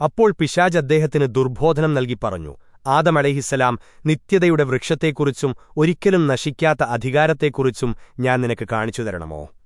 അപ്പോൾ പിശാജ് അദ്ദേഹത്തിന് ദുർബോധനം നൽകി പറഞ്ഞു ആദമലഹിസലാം നിത്യതയുടെ വൃക്ഷത്തെക്കുറിച്ചും ഒരിക്കലും നശിക്കാത്ത അധികാരത്തെക്കുറിച്ചും ഞാൻ നിനക്ക് കാണിച്ചു തരണമോ